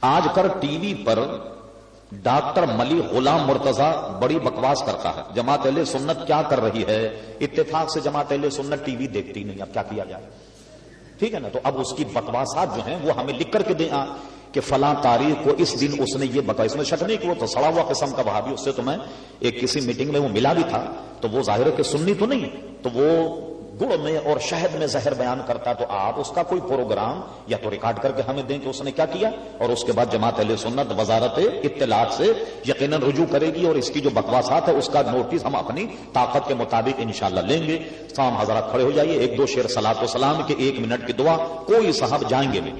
آج کر T V پر doctor ملی غلام مرتضی بڑی بکواس کرتا ہے۔ جماعت اہل سنت کیا کر رہی ہے؟ اتفاق سے جماعت اہل سنت ٹی وی دیکھتی نہیں، اب کیا کیا جائے؟ ٹھیک ہے نا؟ تو اب اس کی بکواسات جو ہیں وہ ہمیں لکھ کر کے دیں۔ کہ فلاں تاریخ کو اس دن اس نے یہ بتا اس میں شک نہیں کہ وہ تو سڑا ہوا قسم کا بہا اس سے تو میں ایک کسی میٹنگ میں وہ ملا بھی تھا۔ تو وہ ظاہر ہے کہ سننی تو نہیں، تو وہ گڑ میں اور شہد میں زہر بیان کرتا تو آپ اس کا کوئی پروگرام یا تو ریکارڈ کر کے ہمیں دیں کہ اس نے کیا کیا اور اس کے بعد جماعت علیہ سنت وزارت اطلاعات سے یقیناً رجوع کرے گی اور اس کی جو بکواسات ہے اس کا نوٹس ہم اپنی طاقت کے مطابق انشاءاللہ لیں گے۔ تمام حضرات کھڑے ہو جائیے۔ ایک دو شیر سلاط و سلام کے ایک منٹ کی دعا کوئی صاحب جائیں گے بھی